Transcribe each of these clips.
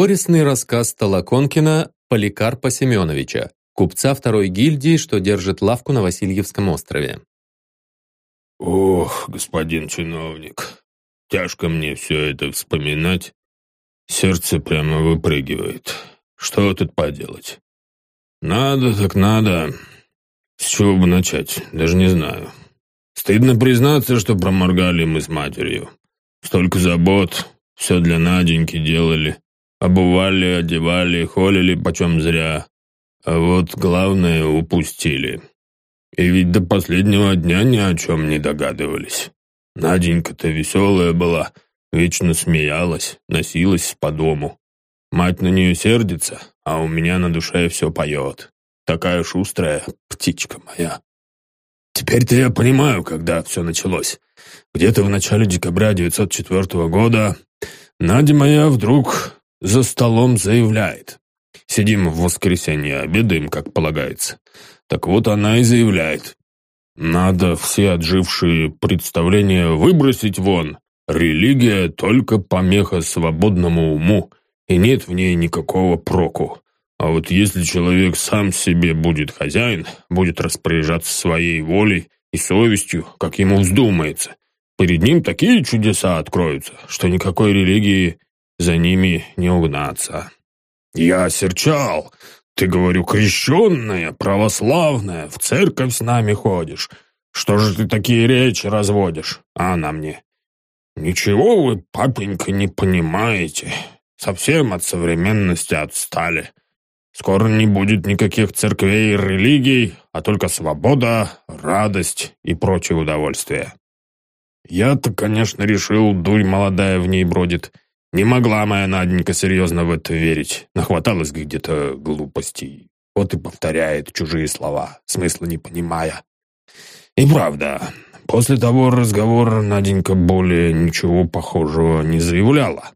Горестный рассказ Толоконкина Поликарпа Семеновича, купца второй гильдии, что держит лавку на Васильевском острове. «Ох, господин чиновник, тяжко мне все это вспоминать. Сердце прямо выпрыгивает. Что тут поделать? Надо так надо. С чего бы начать, даже не знаю. Стыдно признаться, что проморгали мы с матерью. Столько забот, все для Наденьки делали. Обували, одевали, холили почем зря. А вот главное упустили. И ведь до последнего дня ни о чем не догадывались. Наденька-то веселая была, вечно смеялась, носилась по дому. Мать на нее сердится, а у меня на душе все поет. Такая шустрая птичка моя. Теперь-то я понимаю, когда все началось. Где-то в начале декабря 904 года Надя моя вдруг за столом заявляет. Сидим в воскресенье, обедаем, как полагается. Так вот она и заявляет. Надо все отжившие представления выбросить вон. Религия только помеха свободному уму, и нет в ней никакого проку. А вот если человек сам себе будет хозяин, будет распоряжаться своей волей и совестью, как ему вздумается, перед ним такие чудеса откроются, что никакой религии за ними не угнаться. Я серчал. Ты, говорю, крещенная, православная, в церковь с нами ходишь. Что же ты такие речи разводишь? А она мне. Ничего вы, папенька, не понимаете. Совсем от современности отстали. Скоро не будет никаких церквей и религий, а только свобода, радость и прочие удовольствия. Я-то, конечно, решил, дурь молодая в ней бродит. Не могла моя Наденька серьезно в это верить. Нахваталась где-то глупостей. Вот и повторяет чужие слова, смысла не понимая. И правда, после того разговора Наденька более ничего похожего не заявляла,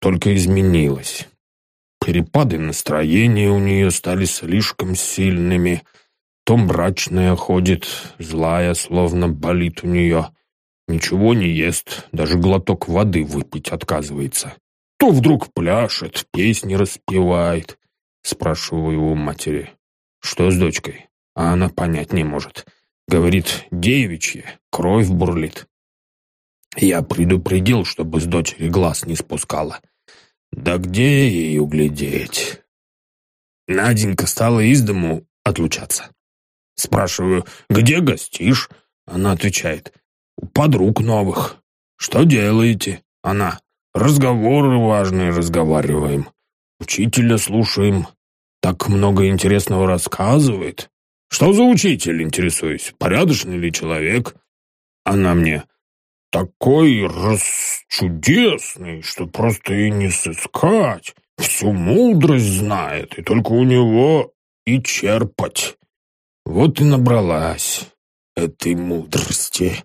только изменилась. Перепады настроения у нее стали слишком сильными. То мрачная ходит, злая, словно болит у нее — Ничего не ест, даже глоток воды выпить отказывается. То вдруг пляшет, песни распевает. Спрашиваю у матери, что с дочкой? А она понять не может. Говорит, девичье, кровь бурлит. Я предупредил, чтобы с дочери глаз не спускала. Да где ей углядеть? Наденька стала из дому отлучаться. Спрашиваю, где гостишь? Она отвечает, подруг новых. Что делаете? Она. Разговоры важные разговариваем. Учителя слушаем. Так много интересного рассказывает. Что за учитель, интересуюсь? Порядочный ли человек? Она мне. Такой расчудесный, что просто и не сыскать. Всю мудрость знает, и только у него и черпать. Вот и набралась этой мудрости.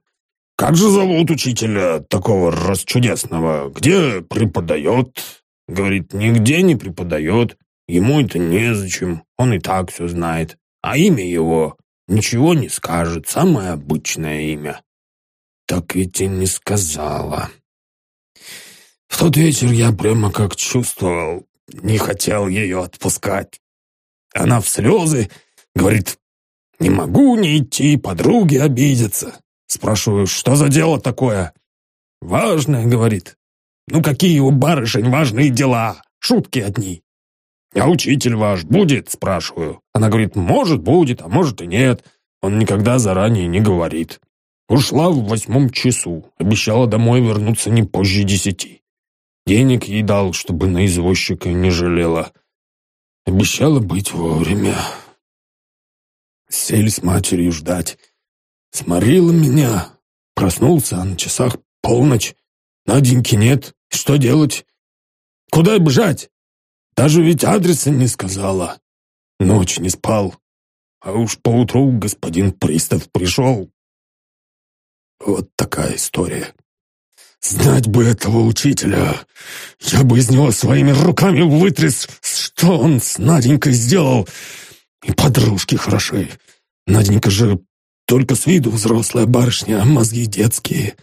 «Как же зовут учителя такого расчудесного? Где преподает?» Говорит, «Нигде не преподает. Ему это незачем. Он и так все знает. А имя его ничего не скажет. Самое обычное имя». Так ведь и не сказала. В тот вечер я прямо как чувствовал, не хотел ее отпускать. Она в слезы говорит, «Не могу не идти, подруги обидятся». Спрашиваю, что за дело такое? Важное, говорит. Ну какие у барышень важные дела? Шутки одни. А учитель ваш будет? Спрашиваю. Она говорит, может будет, а может и нет. Он никогда заранее не говорит. Ушла в восьмом часу. Обещала домой вернуться не позже десяти. Денег ей дал, чтобы на извозчика не жалела. Обещала быть вовремя. Сели с матерью ждать. Сморила меня. Проснулся, а на часах полночь. Наденьки нет. Что делать? Куда бежать? Даже ведь адреса не сказала. Ночь не спал. А уж поутру господин пристав пришел. Вот такая история. Знать бы этого учителя. Я бы из него своими руками вытряс, что он с Наденькой сделал. И подружки хороши. Наденька же только с виду взрослая барышня, а мозги детские.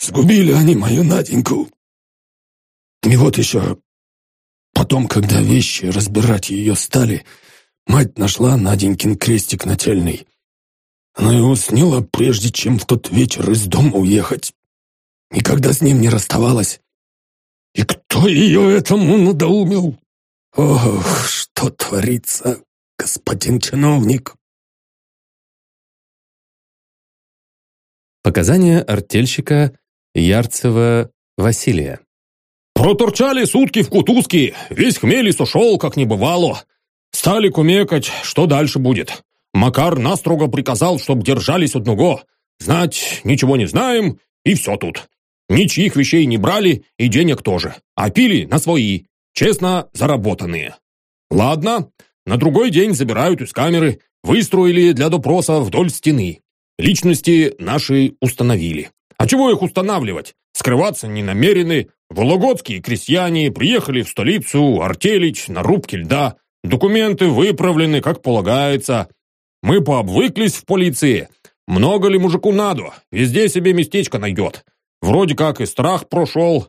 Сгубили они мою Наденьку. И вот еще Потом, когда вещи разбирать ее стали, мать нашла Наденькин крестик нательный. Она его сняла, прежде чем в тот вечер из дома уехать. Никогда с ним не расставалась. И кто ее этому надоумил? Ох, что творится, господин чиновник!» Показания артельщика Ярцева Василия. Проторчали сутки в кутузке, весь хмель и сушел, как не бывало. Стали кумекать, что дальше будет. Макар настрого приказал, чтоб держались одного. Знать ничего не знаем, и все тут. Ничьих вещей не брали, и денег тоже. А пили на свои, честно заработанные. Ладно, на другой день забирают из камеры, выстроили для допроса вдоль стены. Личности наши установили. А чего их устанавливать? Скрываться не намерены. Вологодские крестьяне приехали в столицу артелить на рубке льда. Документы выправлены, как полагается. Мы пообвыклись в полиции. Много ли мужику надо? Везде себе местечко найдет. Вроде как и страх прошел.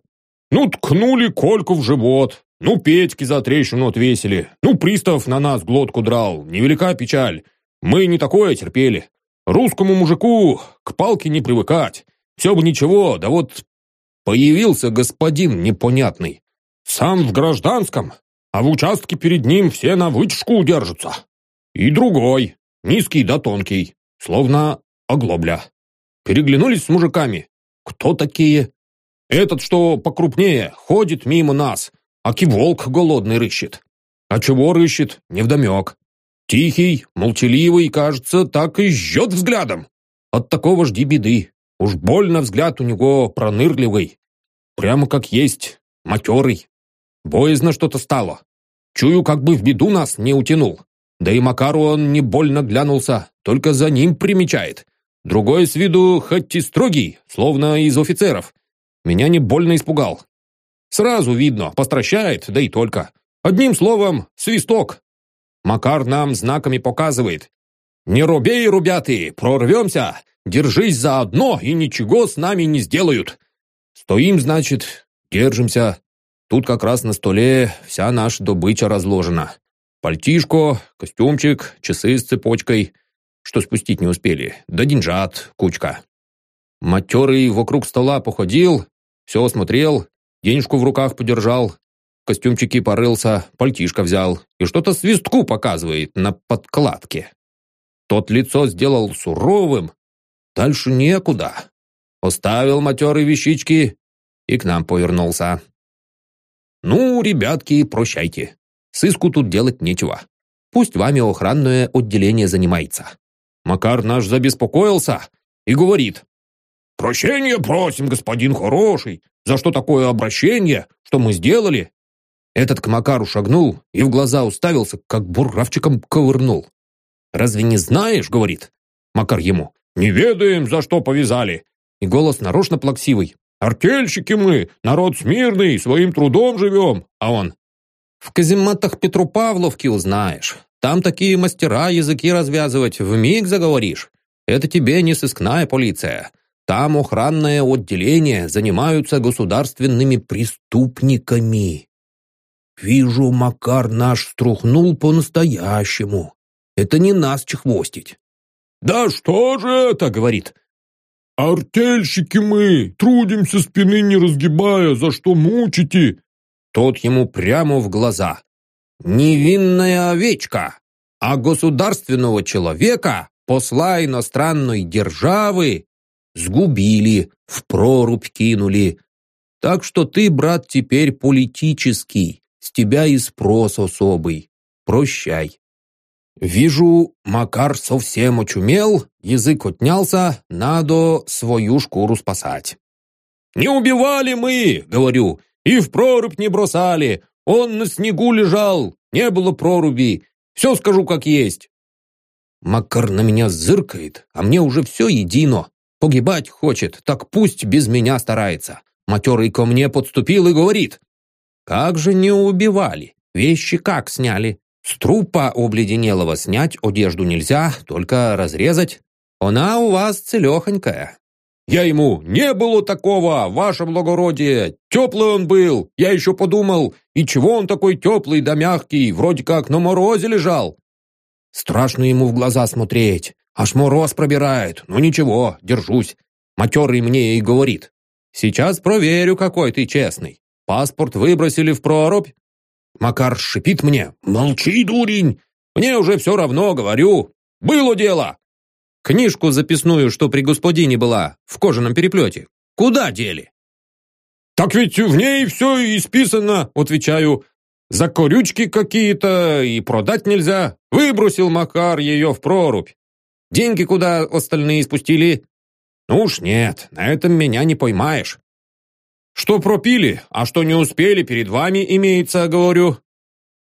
Ну, ткнули Кольку в живот. Ну, Петьки за трещину отвесили. Ну, пристав на нас глотку драл. Невелика печаль. Мы не такое терпели. Русскому мужику к палке не привыкать. Все бы ничего, да вот появился господин непонятный. Сам в гражданском, а в участке перед ним все на вытяжку удержатся. И другой, низкий да тонкий, словно оглобля. Переглянулись с мужиками. Кто такие? Этот, что покрупнее, ходит мимо нас, а киволк голодный рыщет. А чего рыщет, невдомек. Тихий, молчаливый, кажется, так и жжет взглядом. От такого жди беды. Уж больно взгляд у него пронырливый. Прямо как есть, матерый. Боязно что-то стало. Чую, как бы в беду нас не утянул. Да и Макару он не больно глянулся, только за ним примечает. Другой с виду хоть и строгий, словно из офицеров. Меня не больно испугал. Сразу видно, постращает, да и только. Одним словом, свисток, Макар нам знаками показывает. «Не рубей, рубяты, прорвемся! Держись заодно, и ничего с нами не сделают!» «Стоим, значит, держимся. Тут как раз на столе вся наша добыча разложена. Пальтишко, костюмчик, часы с цепочкой, что спустить не успели, да деньжат, кучка». Матерый вокруг стола походил, все осмотрел, денежку в руках подержал, костюмчике порылся, пальтишко взял и что-то свистку показывает на подкладке. Тот лицо сделал суровым, дальше некуда. Оставил матерые вещички и к нам повернулся. «Ну, ребятки, прощайте. Сыску тут делать нечего. Пусть вами охранное отделение занимается». Макар наш забеспокоился и говорит. «Прощения просим, господин хороший. За что такое обращение? Что мы сделали? Этот к Макару шагнул и в глаза уставился, как буравчиком ковырнул. «Разве не знаешь?» — говорит. Макар ему. «Не ведаем, за что повязали». И голос нарочно плаксивый. «Артельщики мы, народ смирный, своим трудом живем». А он. «В казематах Петропавловки узнаешь. Там такие мастера языки развязывать, в миг заговоришь. Это тебе не сыскная полиция. Там охранное отделение занимаются государственными преступниками. Вижу, Макар наш струхнул по-настоящему. Это не нас чехвостить. «Да что же это?» — говорит. «Артельщики мы, трудимся спины не разгибая, за что мучите?» Тот ему прямо в глаза. «Невинная овечка, а государственного человека, посла иностранной державы, сгубили, в прорубь кинули. Так что ты, брат, теперь политический, с тебя и спрос особый. Прощай. Вижу, Макар совсем очумел, язык отнялся, надо свою шкуру спасать. «Не убивали мы!» — говорю. «И в прорубь не бросали! Он на снегу лежал, не было проруби. Все скажу как есть!» Макар на меня зыркает, а мне уже все едино. Погибать хочет, так пусть без меня старается. Матерый ко мне подступил и говорит. Как же не убивали? Вещи как сняли? С трупа обледенелого снять одежду нельзя, только разрезать. Она у вас целехонькая. Я ему, не было такого, ваше благородие, теплый он был. Я еще подумал, и чего он такой теплый да мягкий, вроде как на морозе лежал. Страшно ему в глаза смотреть, аж мороз пробирает, но ничего, держусь. Матерый мне и говорит, сейчас проверю, какой ты честный. Паспорт выбросили в прорубь? Макар шипит мне, молчи, дурень, мне уже все равно, говорю. Было дело. Книжку записную, что при господине была, в кожаном переплете. Куда дели? Так ведь в ней все исписано, отвечаю. За корючки какие-то и продать нельзя. Выбросил Макар ее в прорубь. Деньги куда остальные спустили? Ну уж нет, на этом меня не поймаешь. Что пропили, а что не успели, перед вами имеется, говорю.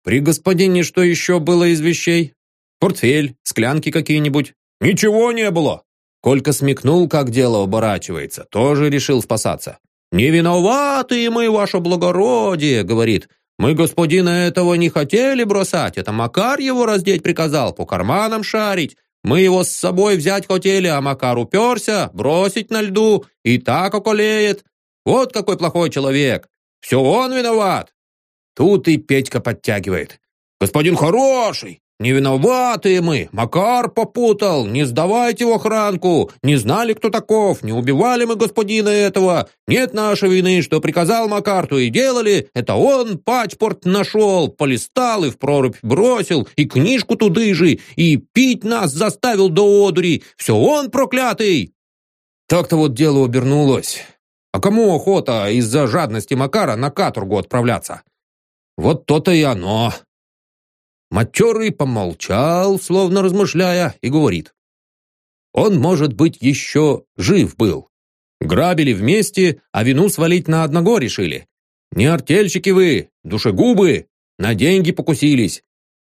При господине что еще было из вещей? Портфель, склянки какие-нибудь? Ничего не было. Колька смекнул, как дело оборачивается, тоже решил спасаться. «Не виноваты мы, ваше благородие», — говорит. «Мы господина этого не хотели бросать, это Макар его раздеть приказал, по карманам шарить. Мы его с собой взять хотели, а Макар уперся, бросить на льду, и так околеет. Вот какой плохой человек. Все он виноват». Тут и Петька подтягивает. «Господин хороший, не виноваты мы. Макар попутал. Не сдавайте в охранку. Не знали, кто таков. Не убивали мы господина этого. Нет нашей вины, что приказал Макар, то и делали. Это он пачпорт нашел, полистал и в прорубь бросил, и книжку туды же, и пить нас заставил до одури. Все он проклятый. Так-то вот дело обернулось. А кому охота из-за жадности Макара на каторгу отправляться? Вот то-то и оно. Матерый помолчал, словно размышляя, и говорит. Он, может быть, еще жив был. Грабили вместе, а вину свалить на одного решили. Не артельщики вы, душегубы, на деньги покусились.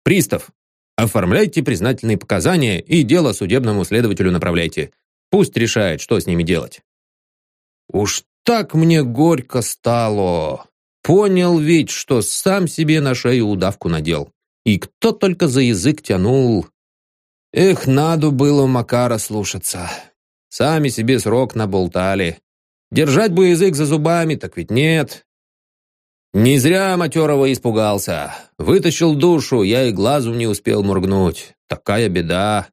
Пристав, оформляйте признательные показания и дело судебному следователю направляйте. Пусть решает, что с ними делать. Уж так мне горько стало. Понял ведь, что сам себе на шею удавку надел. И кто только за язык тянул. Эх, надо было Макара слушаться. Сами себе срок наболтали. Держать бы язык за зубами, так ведь нет. Не зря матерого испугался. Вытащил душу, я и глазу не успел моргнуть. Такая беда.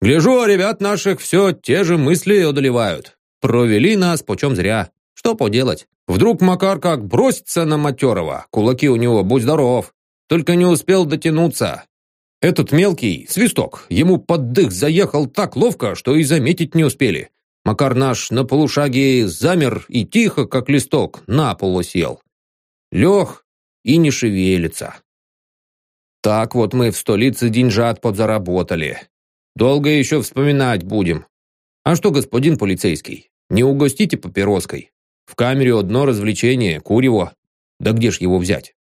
Гляжу, а ребят наших все те же мысли одолевают. Провели нас почем зря. Что поделать? Вдруг Макар как бросится на матерого. Кулаки у него, будь здоров. Только не успел дотянуться. Этот мелкий, свисток, ему под дых заехал так ловко, что и заметить не успели. Макар наш на полушаге замер и тихо, как листок, на пол сел. Лег и не шевелится. Так вот мы в столице деньжат подзаработали. Долго еще вспоминать будем. А что, господин полицейский, не угостите папироской? В камере одно развлечение, курево. Да где ж его взять?